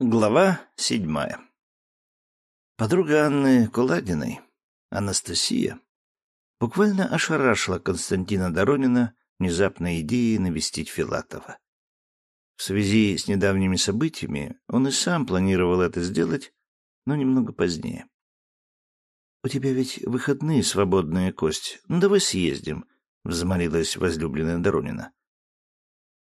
Глава седьмая. Подруга Анны Куладиной, Анастасия, буквально ошарашила Константина Доронина внезапной идеей навестить Филатова. В связи с недавними событиями он и сам планировал это сделать, но немного позднее. «У тебя ведь выходные свободные, Кость. Ну, давай съездим», — взмолилась возлюбленная Доронина.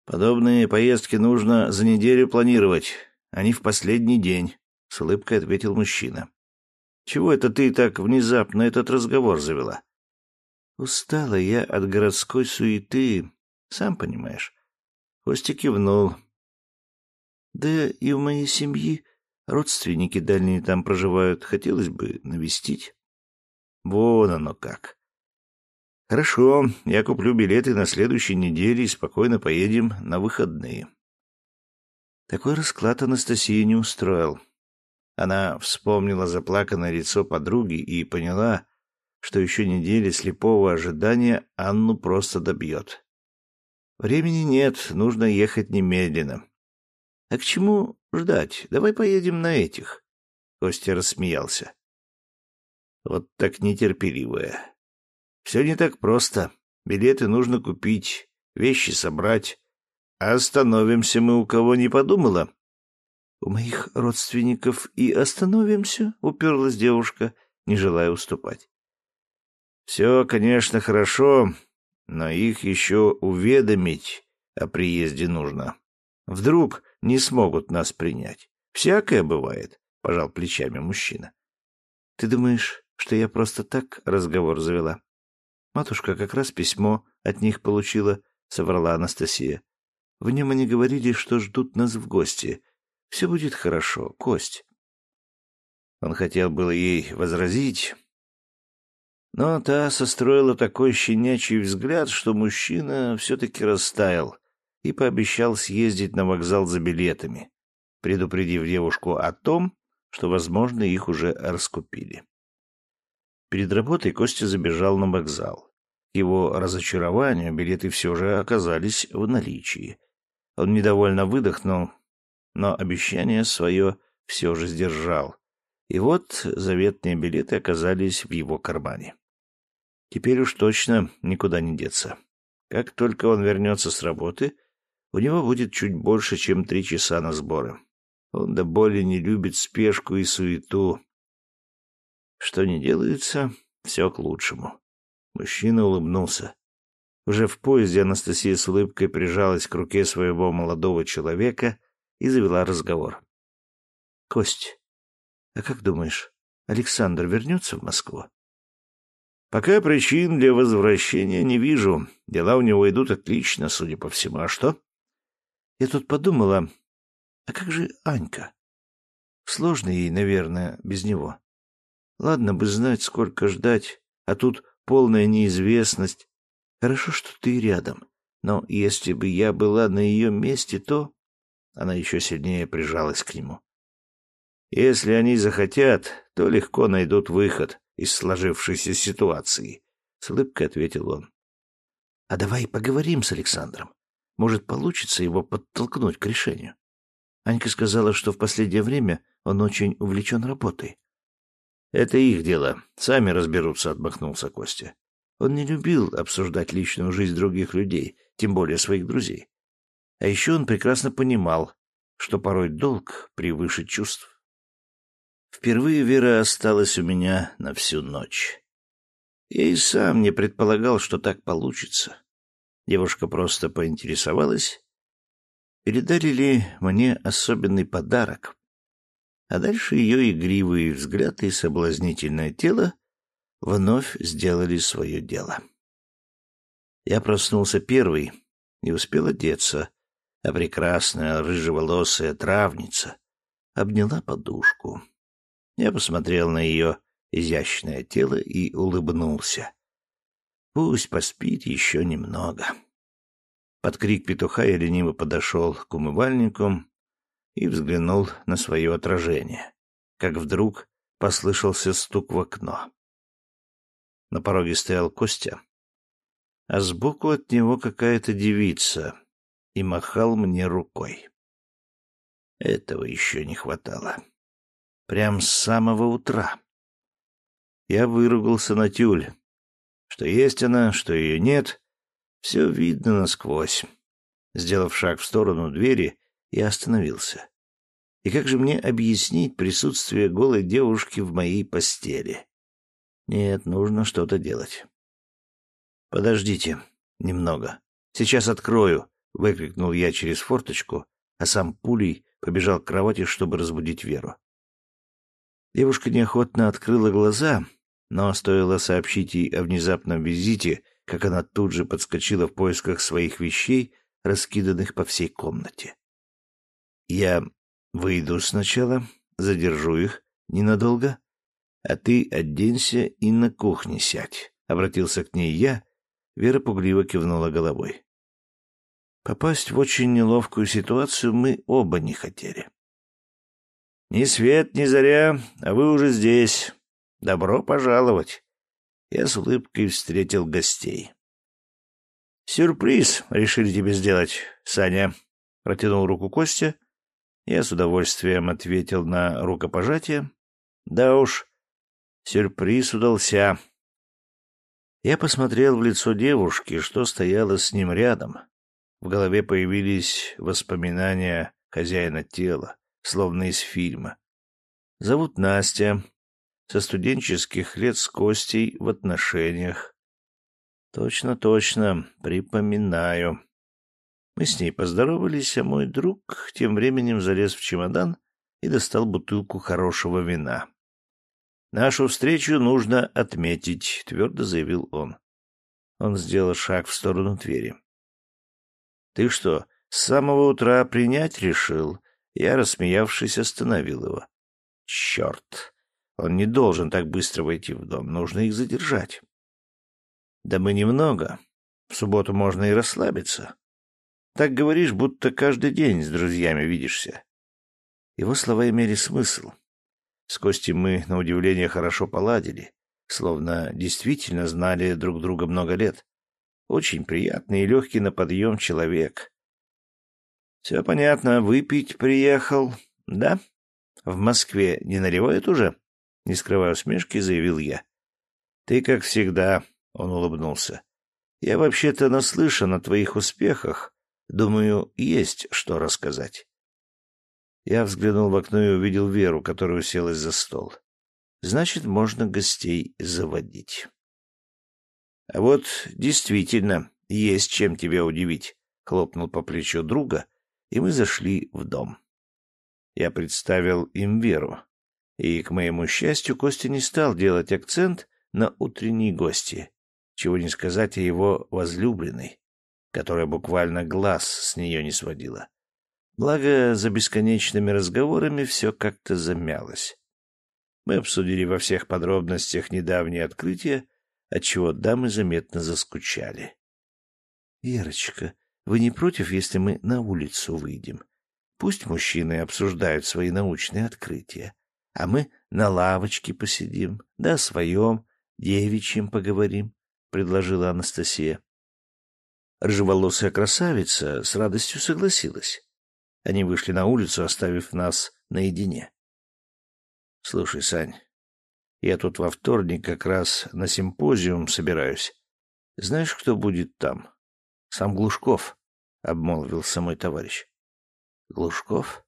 «Подобные поездки нужно за неделю планировать», они в последний день, — с улыбкой ответил мужчина. — Чего это ты так внезапно этот разговор завела? — Устала я от городской суеты, сам понимаешь. Костя кивнул. — Да и у моей семьи родственники дальние там проживают, хотелось бы навестить. — Вон оно как. — Хорошо, я куплю билеты на следующей неделе и спокойно поедем на выходные. Такой расклад Анастасии не устроил. Она вспомнила заплаканное лицо подруги и поняла, что еще недели слепого ожидания Анну просто добьет. Времени нет, нужно ехать немедленно. — А к чему ждать? Давай поедем на этих. Костя рассмеялся. Вот так нетерпеливая. Все не так просто. Билеты нужно купить, вещи собрать, «Остановимся мы у кого не подумала?» «У моих родственников и остановимся», — уперлась девушка, не желая уступать. «Все, конечно, хорошо, но их еще уведомить о приезде нужно. Вдруг не смогут нас принять. Всякое бывает», — пожал плечами мужчина. «Ты думаешь, что я просто так разговор завела?» «Матушка как раз письмо от них получила», — соврала Анастасия. В нем они говорили, что ждут нас в гости. Все будет хорошо, Кость. Он хотел было ей возразить, но та состроила такой щенячий взгляд, что мужчина все-таки растаял и пообещал съездить на вокзал за билетами, предупредив девушку о том, что, возможно, их уже раскупили. Перед работой Костя забежал на вокзал. К его разочарованию билеты все же оказались в наличии, он недовольно выдохнул, но обещание свое все же сдержал. И вот заветные билеты оказались в его кармане. Теперь уж точно никуда не деться. Как только он вернется с работы, у него будет чуть больше, чем три часа на сборы. Он до боли не любит спешку и суету. Что не делается, все к лучшему. Мужчина улыбнулся. Уже в поезде Анастасия с улыбкой прижалась к руке своего молодого человека и завела разговор. — Кость, а как думаешь, Александр вернется в Москву? — Пока причин для возвращения не вижу. Дела у него идут отлично, судя по всему. А что? — Я тут подумала, а как же Анька? Сложно ей, наверное, без него. Ладно бы знать, сколько ждать, а тут полная неизвестность, Хорошо, что ты рядом. Но если бы я была на ее месте, то...» Она еще сильнее прижалась к нему. «Если они захотят, то легко найдут выход из сложившейся ситуации», — с улыбкой ответил он. «А давай поговорим с Александром. Может, получится его подтолкнуть к решению. Анька сказала, что в последнее время он очень увлечен работой». «Это их дело. Сами разберутся», — отмахнулся Костя. Он не любил обсуждать личную жизнь других людей, тем более своих друзей. А еще он прекрасно понимал, что порой долг превыше чувств. Впервые Вера осталась у меня на всю ночь. Я и сам не предполагал, что так получится. Девушка просто поинтересовалась, передали ли мне особенный подарок. А дальше ее игривый взгляд и соблазнительное тело вновь сделали свое дело. Я проснулся первый, и успел одеться, а прекрасная рыжеволосая травница обняла подушку. Я посмотрел на ее изящное тело и улыбнулся. Пусть поспит еще немного. Под крик петуха я лениво подошел к умывальнику и взглянул на свое отражение, как вдруг послышался стук в окно. На пороге стоял Костя, а сбоку от него какая-то девица и махал мне рукой. Этого еще не хватало. Прям с самого утра. Я выругался на тюль. Что есть она, что ее нет, все видно насквозь. Сделав шаг в сторону двери, я остановился. И как же мне объяснить присутствие голой девушки в моей постели? Нет, нужно что-то делать. Подождите немного. Сейчас открою, выкрикнул я через форточку, а сам пулей побежал к кровати, чтобы разбудить Веру. Девушка неохотно открыла глаза, но стоило сообщить ей о внезапном визите, как она тут же подскочила в поисках своих вещей, раскиданных по всей комнате. Я выйду сначала, задержу их ненадолго, а ты оденься и на кухне сядь, — обратился к ней я. Вера пугливо кивнула головой. Попасть в очень неловкую ситуацию мы оба не хотели. Ни свет, ни заря, а вы уже здесь. Добро пожаловать. Я с улыбкой встретил гостей. Сюрприз решили тебе сделать, Саня. Протянул руку Костя. Я с удовольствием ответил на рукопожатие. Да уж, сюрприз удался. Я посмотрел в лицо девушки, что стояла с ним рядом. В голове появились воспоминания хозяина тела словно из фильма. Зовут Настя. Со студенческих лет с Костей в отношениях. Точно, точно, припоминаю. Мы с ней поздоровались, а мой друг тем временем залез в чемодан и достал бутылку хорошего вина. «Нашу встречу нужно отметить», — твердо заявил он. Он сделал шаг в сторону двери. «Ты что, с самого утра принять решил?» Я, рассмеявшись, остановил его. Черт! Он не должен так быстро войти в дом. Нужно их задержать. Да мы немного. В субботу можно и расслабиться. Так говоришь, будто каждый день с друзьями видишься. Его слова имели смысл. С Костей мы, на удивление, хорошо поладили, словно действительно знали друг друга много лет. Очень приятный и легкий на подъем человек. Все понятно, выпить приехал, да? В Москве не наливают уже? Не скрывая усмешки, заявил я. Ты, как всегда, он улыбнулся. Я вообще-то наслышан о твоих успехах. Думаю, есть что рассказать. Я взглянул в окно и увидел Веру, которая уселась за стол. Значит, можно гостей заводить. А вот действительно есть чем тебя удивить, хлопнул по плечу друга и мы зашли в дом. Я представил им Веру, и, к моему счастью, Костя не стал делать акцент на утренней гости, чего не сказать о его возлюбленной, которая буквально глаз с нее не сводила. Благо, за бесконечными разговорами все как-то замялось. Мы обсудили во всех подробностях недавнее открытие, отчего дамы заметно заскучали. — Верочка, вы не против, если мы на улицу выйдем? Пусть мужчины обсуждают свои научные открытия, а мы на лавочке посидим, да о своем, девичьем поговорим, — предложила Анастасия. Рыжеволосая красавица с радостью согласилась. Они вышли на улицу, оставив нас наедине. — Слушай, Сань, я тут во вторник как раз на симпозиум собираюсь. Знаешь, кто будет там? Сам Глушков, — обмолвился мой товарищ. Глушков?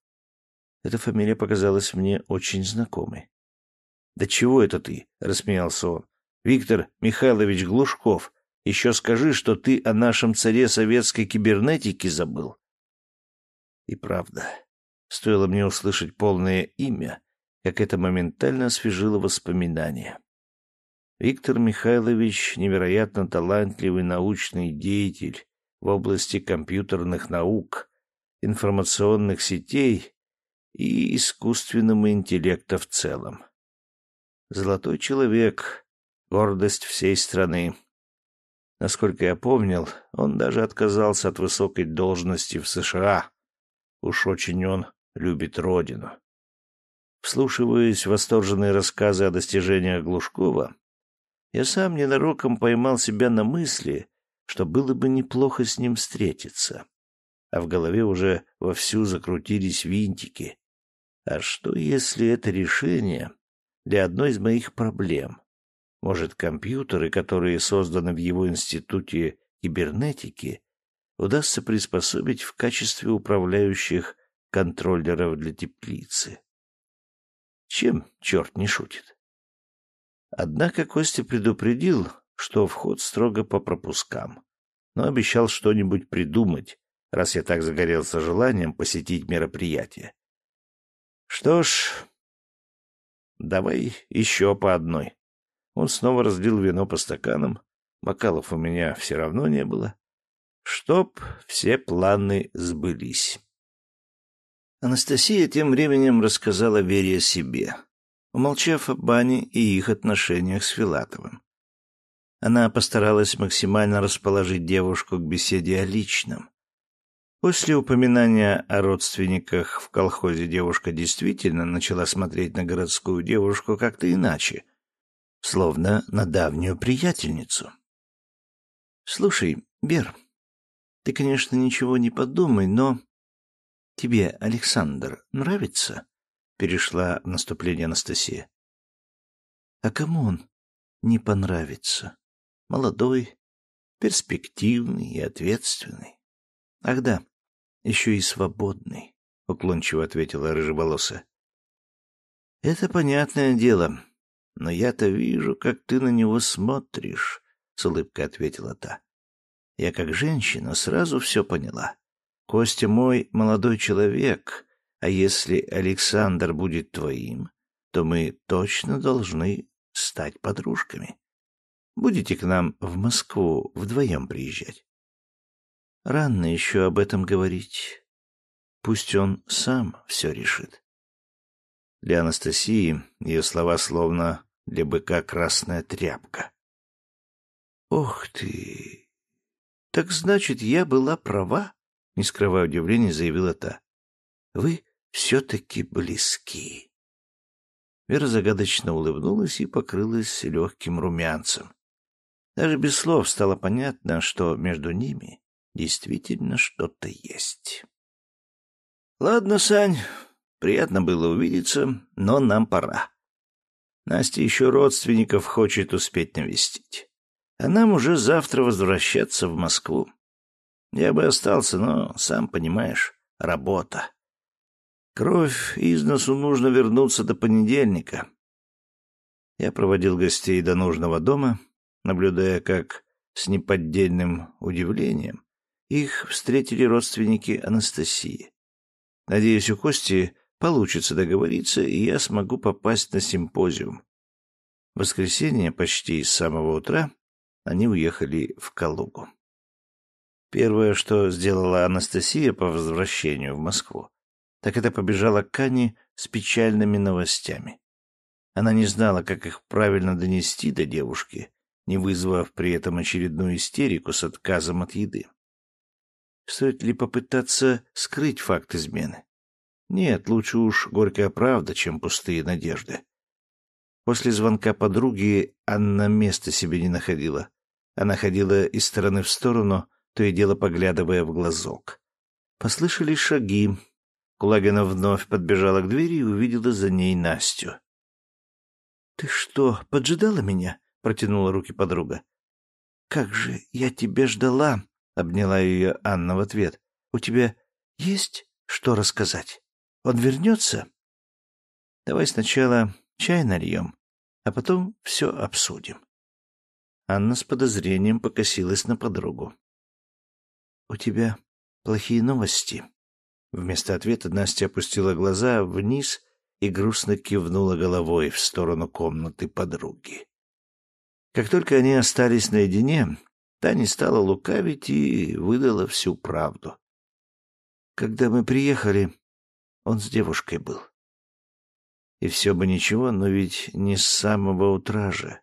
Эта фамилия показалась мне очень знакомой. Да чего это ты? — рассмеялся он. Виктор Михайлович Глушков. Еще скажи, что ты о нашем царе советской кибернетики забыл. И правда, стоило мне услышать полное имя, как это моментально освежило воспоминания. Виктор Михайлович — невероятно талантливый научный деятель, в области компьютерных наук, информационных сетей и искусственного интеллекта в целом. Золотой человек, гордость всей страны. Насколько я помнил, он даже отказался от высокой должности в США. Уж очень он любит родину. Вслушиваясь в восторженные рассказы о достижениях Глушкова, я сам ненароком поймал себя на мысли, что было бы неплохо с ним встретиться. а в голове уже вовсю закрутились винтики. А что, если это решение для одной из моих проблем? Может, компьютеры, которые созданы в его институте кибернетики, удастся приспособить в качестве управляющих контроллеров для теплицы? Чем черт не шутит? Однако Костя предупредил, что вход строго по пропускам, но обещал что-нибудь придумать, раз я так загорелся желанием посетить мероприятие. Что ж, давай еще по одной. Он снова разлил вино по стаканам, бокалов у меня все равно не было. Чтоб все планы сбылись. Анастасия тем временем рассказала Вере о себе, умолчав о бане и их отношениях с Филатовым. Она постаралась максимально расположить девушку к беседе о личном. После упоминания о родственниках в колхозе девушка действительно начала смотреть на городскую девушку как-то иначе, словно на давнюю приятельницу. «Слушай, Бер, ты, конечно, ничего не подумай, но «Тебе Александр нравится?» — перешла в наступление Анастасия. «А кому он не понравится? Молодой, перспективный и ответственный. Ах да, еще и свободный», — уклончиво ответила рыжеволосая. «Это понятное дело, но я-то вижу, как ты на него смотришь», — с улыбкой ответила та. «Я как женщина сразу все поняла. Костя мой молодой человек, а если Александр будет твоим, то мы точно должны стать подружками. Будете к нам в Москву вдвоем приезжать? Рано еще об этом говорить. Пусть он сам все решит. Для Анастасии ее слова словно для быка красная тряпка. «Ох ты! Так значит, я была права?» не скрывая удивления, заявила та. «Вы все-таки близки». Вера загадочно улыбнулась и покрылась легким румянцем. Даже без слов стало понятно, что между ними действительно что-то есть. «Ладно, Сань, приятно было увидеться, но нам пора. Настя еще родственников хочет успеть навестить. А нам уже завтра возвращаться в Москву. Я бы остался, но, сам понимаешь, работа. Кровь из носу нужно вернуться до понедельника. Я проводил гостей до нужного дома, наблюдая, как с неподдельным удивлением их встретили родственники Анастасии. Надеюсь, у Кости получится договориться, и я смогу попасть на симпозиум. В воскресенье почти с самого утра они уехали в Калугу. Первое, что сделала Анастасия по возвращению в Москву, так это побежала к Ане с печальными новостями. Она не знала, как их правильно донести до девушки, не вызвав при этом очередную истерику с отказом от еды. Стоит ли попытаться скрыть факт измены? Нет, лучше уж горькая правда, чем пустые надежды. После звонка подруги Анна места себе не находила. Она ходила из стороны в сторону, то и дело поглядывая в глазок. Послышались шаги. Кулагина вновь подбежала к двери и увидела за ней Настю. — Ты что, поджидала меня? — протянула руки подруга. — Как же я тебя ждала! — обняла ее Анна в ответ. — У тебя есть что рассказать? Он вернется? — Давай сначала чай нальем, а потом все обсудим. Анна с подозрением покосилась на подругу. «У тебя плохие новости?» Вместо ответа Настя опустила глаза вниз и грустно кивнула головой в сторону комнаты подруги. Как только они остались наедине, Таня стала лукавить и выдала всю правду. Когда мы приехали, он с девушкой был. И все бы ничего, но ведь не с самого утра же.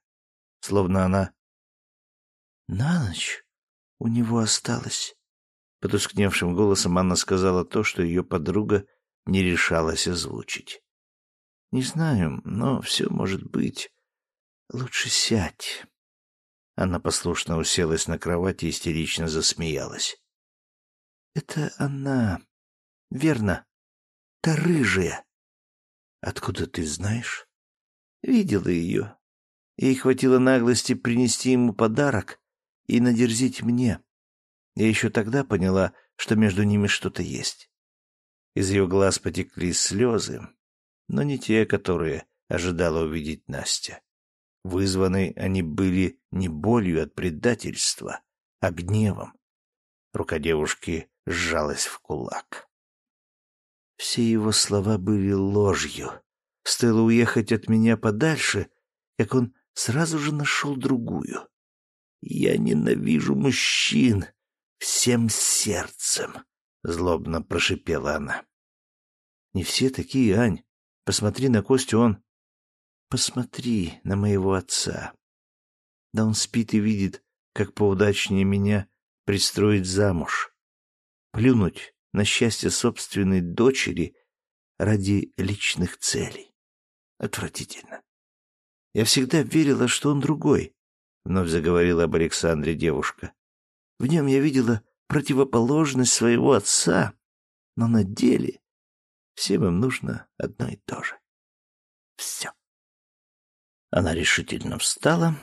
Словно она... На ночь у него осталось Потускневшим голосом Анна сказала то, что ее подруга не решалась озвучить. «Не знаю, но все может быть. Лучше сядь». Она послушно уселась на кровати и истерично засмеялась. Это она. Верно. Та рыжая. Откуда ты знаешь? Видела ее. Ей хватило наглости принести ему подарок и надерзить мне. Я еще тогда поняла, что между ними что-то есть. Из ее глаз потекли слезы, но не те, которые ожидала увидеть Настя. Вызваны они были не болью от предательства, а гневом. Рука девушки сжалась в кулак. Все его слова были ложью. Стоило уехать от меня подальше, как он сразу же нашел другую. Я ненавижу мужчин всем сердцем, — злобно прошипела она. Не все такие, Ань. Посмотри на Костю, он... Посмотри на моего отца. Да он спит и видит, как поудачнее меня пристроить замуж. Плюнуть на счастье собственной дочери ради личных целей. Отвратительно. Я всегда верила, что он другой, — вновь заговорила об Александре девушка. В нем я видела противоположность своего отца, но на деле всем им нужно одно и то же. Все. Она решительно встала,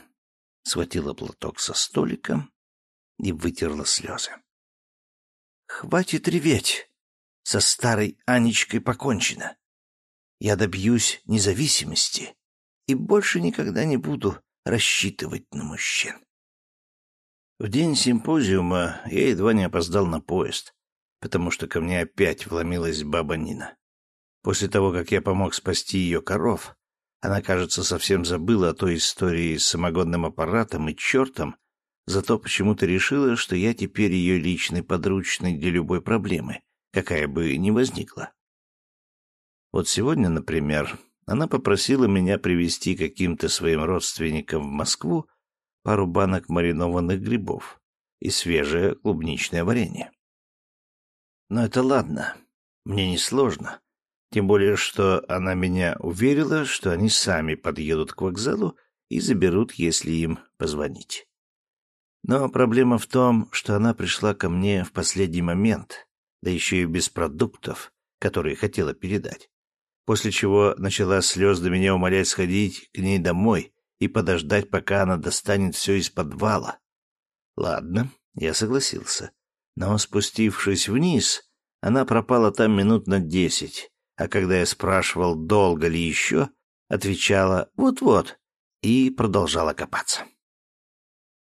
схватила платок со столика и вытерла слезы. «Хватит реветь! Со старой Анечкой покончено. Я добьюсь независимости и больше никогда не буду рассчитывать на мужчин». В день симпозиума я едва не опоздал на поезд, потому что ко мне опять вломилась баба Нина. После того, как я помог спасти ее коров, она, кажется, совсем забыла о той истории с самогонным аппаратом и чертом, зато почему-то решила, что я теперь ее личный подручный для любой проблемы, какая бы ни возникла. Вот сегодня, например, она попросила меня привезти каким-то своим родственникам в Москву пару банок маринованных грибов и свежее клубничное варенье. Но это ладно, мне не сложно. Тем более, что она меня уверила, что они сами подъедут к вокзалу и заберут, если им позвонить. Но проблема в том, что она пришла ко мне в последний момент, да еще и без продуктов, которые хотела передать. После чего начала слезно меня умолять сходить к ней домой и подождать, пока она достанет все из подвала. Ладно, я согласился. Но спустившись вниз, она пропала там минут на десять, а когда я спрашивал, долго ли еще, отвечала «вот-вот» и продолжала копаться.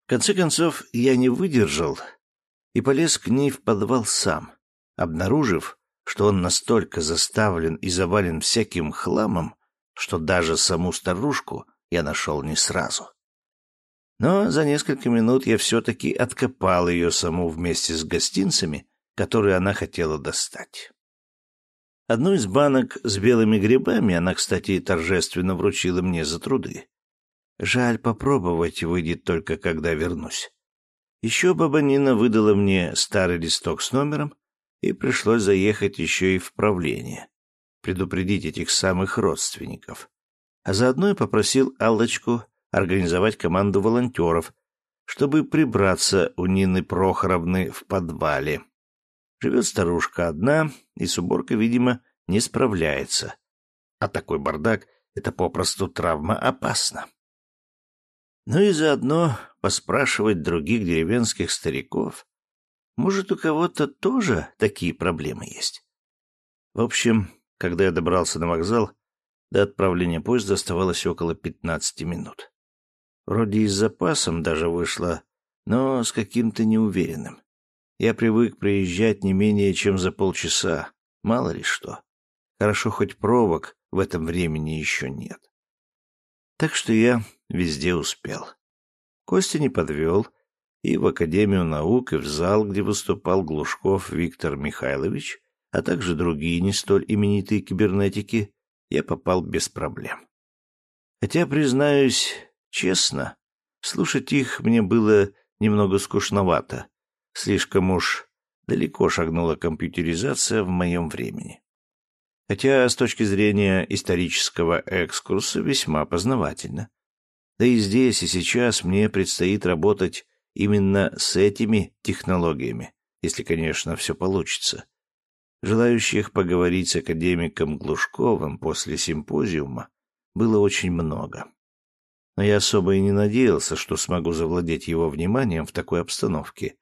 В конце концов, я не выдержал и полез к ней в подвал сам, обнаружив, что он настолько заставлен и завален всяким хламом, что даже саму старушку я нашел не сразу. Но за несколько минут я все-таки откопал ее саму вместе с гостинцами, которые она хотела достать. Одну из банок с белыми грибами она, кстати, торжественно вручила мне за труды. Жаль, попробовать выйдет только когда вернусь. Еще баба Нина выдала мне старый листок с номером, и пришлось заехать еще и в правление, предупредить этих самых родственников. А заодно и попросил Аллочку организовать команду волонтеров, чтобы прибраться у Нины Прохоровны в подвале. Живет старушка одна, и с уборкой, видимо, не справляется. А такой бардак — это попросту травма опасно. Ну и заодно поспрашивать других деревенских стариков. Может, у кого-то тоже такие проблемы есть. В общем, когда я добрался на вокзал, до отправления поезда оставалось около пятнадцати минут. Вроде и с запасом даже вышло, но с каким-то неуверенным. Я привык приезжать не менее чем за полчаса, мало ли что. Хорошо, хоть пробок в этом времени еще нет. Так что я везде успел. Костя не подвел, и в Академию наук, и в зал, где выступал Глушков Виктор Михайлович, а также другие не столь именитые кибернетики, я попал без проблем. Хотя, признаюсь честно, слушать их мне было немного скучновато, Слишком уж далеко шагнула компьютеризация в моем времени. Хотя с точки зрения исторического экскурса весьма познавательно. Да и здесь и сейчас мне предстоит работать именно с этими технологиями, если, конечно, все получится. Желающих поговорить с академиком Глушковым после симпозиума было очень много. Но я особо и не надеялся, что смогу завладеть его вниманием в такой обстановке,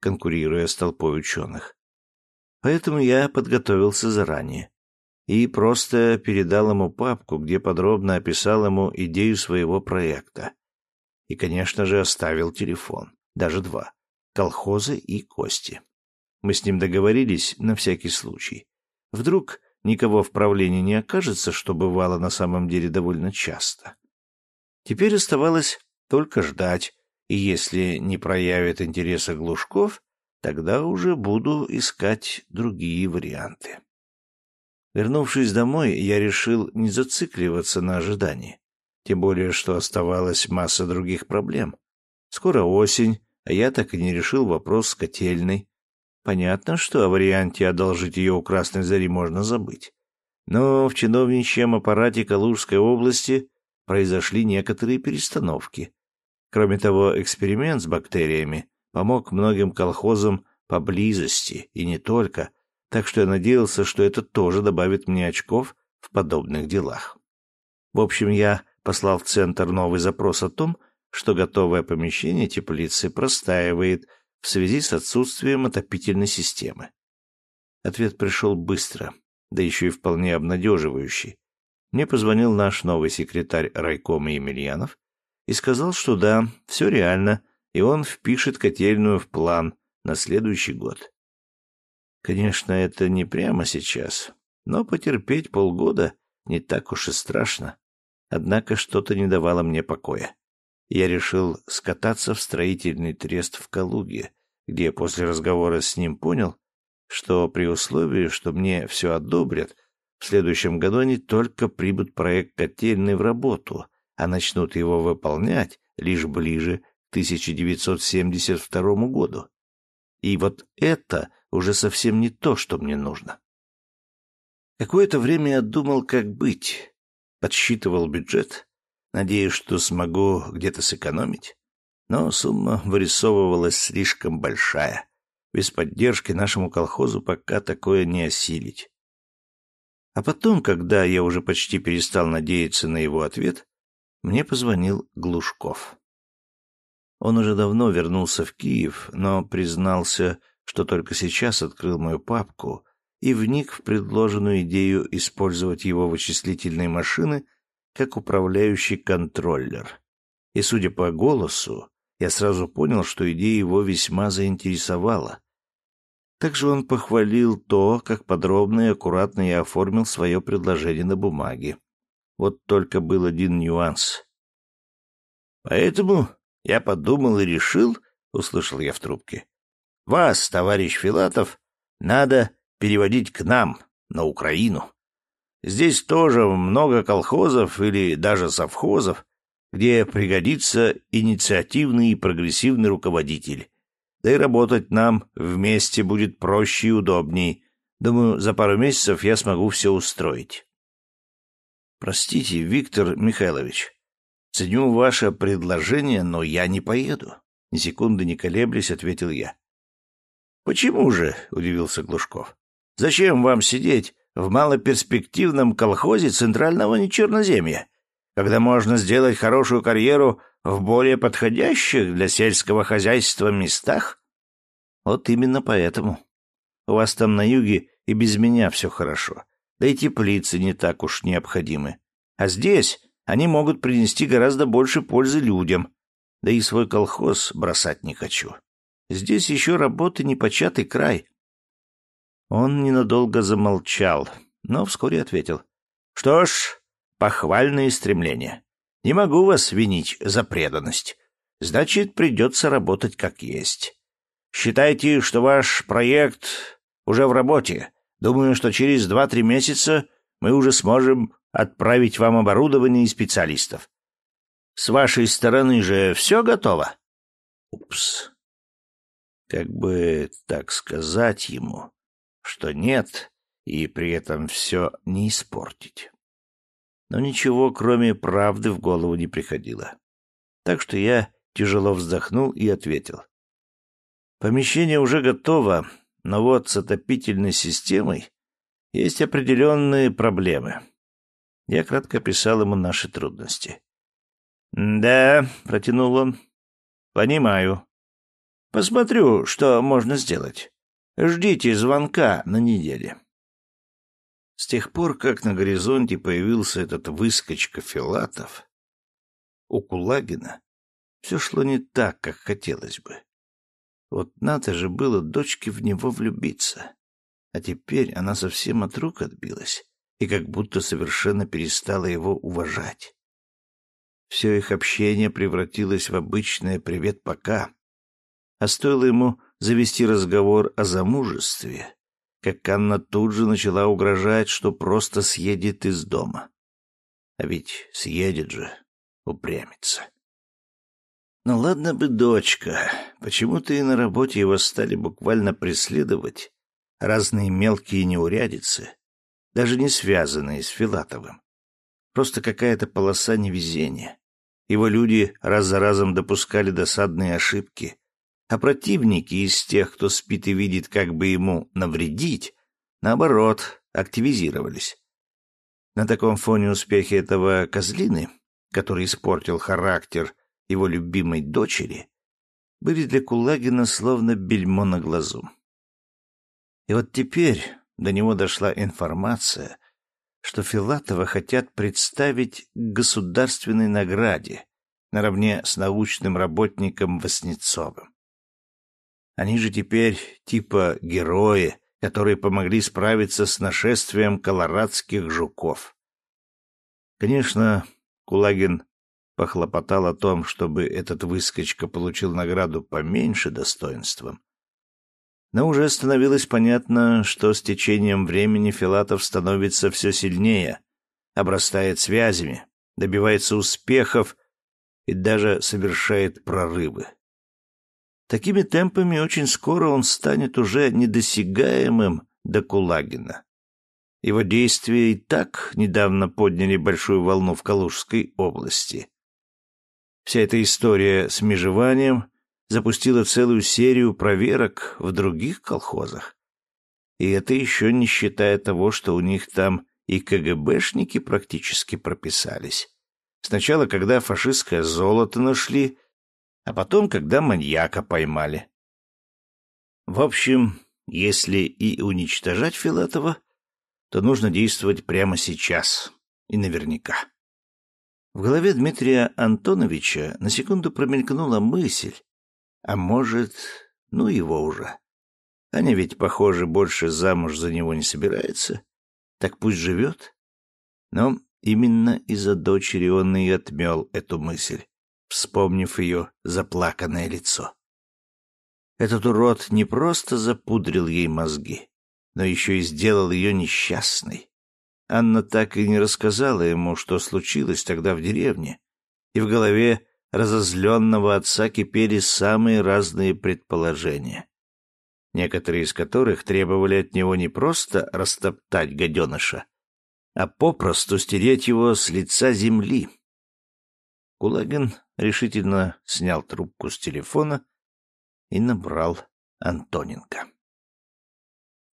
конкурируя с толпой ученых. Поэтому я подготовился заранее и просто передал ему папку, где подробно описал ему идею своего проекта. И, конечно же, оставил телефон, даже два, колхозы и кости. Мы с ним договорились на всякий случай. Вдруг никого в правлении не окажется, что бывало на самом деле довольно часто. Теперь оставалось только ждать, и если не проявит интереса Глушков, тогда уже буду искать другие варианты. Вернувшись домой, я решил не зацикливаться на ожидании. Тем более, что оставалась масса других проблем. Скоро осень, а я так и не решил вопрос с котельной. Понятно, что о варианте одолжить ее у Красной Зари можно забыть. Но в чиновничьем аппарате Калужской области произошли некоторые перестановки. Кроме того, эксперимент с бактериями помог многим колхозам поблизости, и не только, так что я надеялся, что это тоже добавит мне очков в подобных делах. В общем, я послал в центр новый запрос о том, что готовое помещение теплицы простаивает в связи с отсутствием отопительной системы. Ответ пришел быстро, да еще и вполне обнадеживающий. Мне позвонил наш новый секретарь райкома Емельянов и сказал, что да, все реально, и он впишет котельную в план на следующий год. Конечно, это не прямо сейчас, но потерпеть полгода не так уж и страшно. Однако что-то не давало мне покоя. Я решил скататься в строительный трест в Калуге, где после разговора с ним понял, что при условии, что мне все одобрят, в следующем году они только прибут проект котельной в работу, а начнут его выполнять лишь ближе к 1972 году. И вот это уже совсем не то, что мне нужно. Какое-то время я думал, как быть. Подсчитывал бюджет, надеясь, что смогу где-то сэкономить. Но сумма вырисовывалась слишком большая. Без поддержки нашему колхозу пока такое не осилить. А потом, когда я уже почти перестал надеяться на его ответ, мне позвонил Глушков. Он уже давно вернулся в Киев, но признался, что только сейчас открыл мою папку и вник в предложенную идею использовать его вычислительные машины как управляющий контроллер. И, судя по голосу, я сразу понял, что идея его весьма заинтересовала. Также он похвалил то, как подробно и аккуратно я оформил свое предложение на бумаге. Вот только был один нюанс. «Поэтому я подумал и решил, — услышал я в трубке, — вас, товарищ Филатов, надо переводить к нам, на Украину. Здесь тоже много колхозов или даже совхозов, где пригодится инициативный и прогрессивный руководитель. Да и работать нам вместе будет проще и удобней. Думаю, за пару месяцев я смогу все устроить. Простите, Виктор Михайлович, Ценю ваше предложение, но я не поеду. Ни секунды не колеблясь, ответил я. Почему же? удивился Глушков. Зачем вам сидеть в малоперспективном колхозе Центрального Нечерноземья, когда можно сделать хорошую карьеру в более подходящих для сельского хозяйства местах? Вот именно поэтому. У вас там на юге и без меня все хорошо. Да и теплицы не так уж необходимы. А здесь они могут принести гораздо больше пользы людям. Да и свой колхоз бросать не хочу. Здесь еще работы непочатый край. Он ненадолго замолчал, но вскоре ответил. Что ж, похвальные стремления. Не могу вас винить за преданность. Значит, придется работать как есть. Считайте, что ваш проект уже в работе. Думаю, что через два-три месяца мы уже сможем отправить вам оборудование и специалистов. С вашей стороны же все готово? Упс. Как бы так сказать ему, что нет, и при этом все не испортить. Но ничего, кроме правды, в голову не приходило. Так что я тяжело вздохнул и ответил. Помещение уже готово, но вот с отопительной системой есть определенные проблемы. Я кратко описал ему наши трудности. «Да», — протянул он, — «понимаю. Посмотрю, что можно сделать. Ждите звонка на неделе». С тех пор, как на горизонте появился этот выскочка Филатов, у Кулагина все шло не так, как хотелось бы. Вот надо же было дочке в него влюбиться. А теперь она совсем от рук отбилась и как будто совершенно перестала его уважать. Все их общение превратилось в обычное «привет, пока». А стоило ему завести разговор о замужестве, как Анна тут же начала угрожать, что просто съедет из дома. А ведь съедет же, упрямится. Ну ладно бы, дочка, почему-то и на работе его стали буквально преследовать разные мелкие неурядицы, даже не связанные с Филатовым. Просто какая-то полоса невезения. Его люди раз за разом допускали досадные ошибки, а противники из тех, кто спит и видит, как бы ему навредить, наоборот, активизировались. На таком фоне успехи этого козлины, который испортил характер его любимой дочери, были для Кулагина словно бельмо на глазу. И вот теперь до него дошла информация, что Филатова хотят представить к государственной награде наравне с научным работником Васнецовым. Они же теперь типа герои, которые помогли справиться с нашествием колорадских жуков. Конечно, Кулагин похлопотал о том, чтобы этот выскочка получил награду поменьше достоинством. Но уже становилось понятно, что с течением времени Филатов становится все сильнее, обрастает связями, добивается успехов и даже совершает прорывы. Такими темпами очень скоро он станет уже недосягаемым до Кулагина. Его действия и так недавно подняли большую волну в Калужской области. Вся эта история с межеванием запустила целую серию проверок в других колхозах. И это еще не считая того, что у них там и КГБшники практически прописались. Сначала, когда фашистское золото нашли, а потом, когда маньяка поймали. В общем, если и уничтожать Филатова, то нужно действовать прямо сейчас и наверняка. В голове Дмитрия Антоновича на секунду промелькнула мысль, а может, ну его уже. Аня ведь, похоже, больше замуж за него не собирается. Так пусть живет. Но именно из-за дочери он и отмел эту мысль, вспомнив ее заплаканное лицо. Этот урод не просто запудрил ей мозги, но еще и сделал ее несчастной. Анна так и не рассказала ему, что случилось тогда в деревне, и в голове разозленного отца кипели самые разные предположения, некоторые из которых требовали от него не просто растоптать гаденыша, а попросту стереть его с лица земли. Кулагин решительно снял трубку с телефона и набрал Антоненко.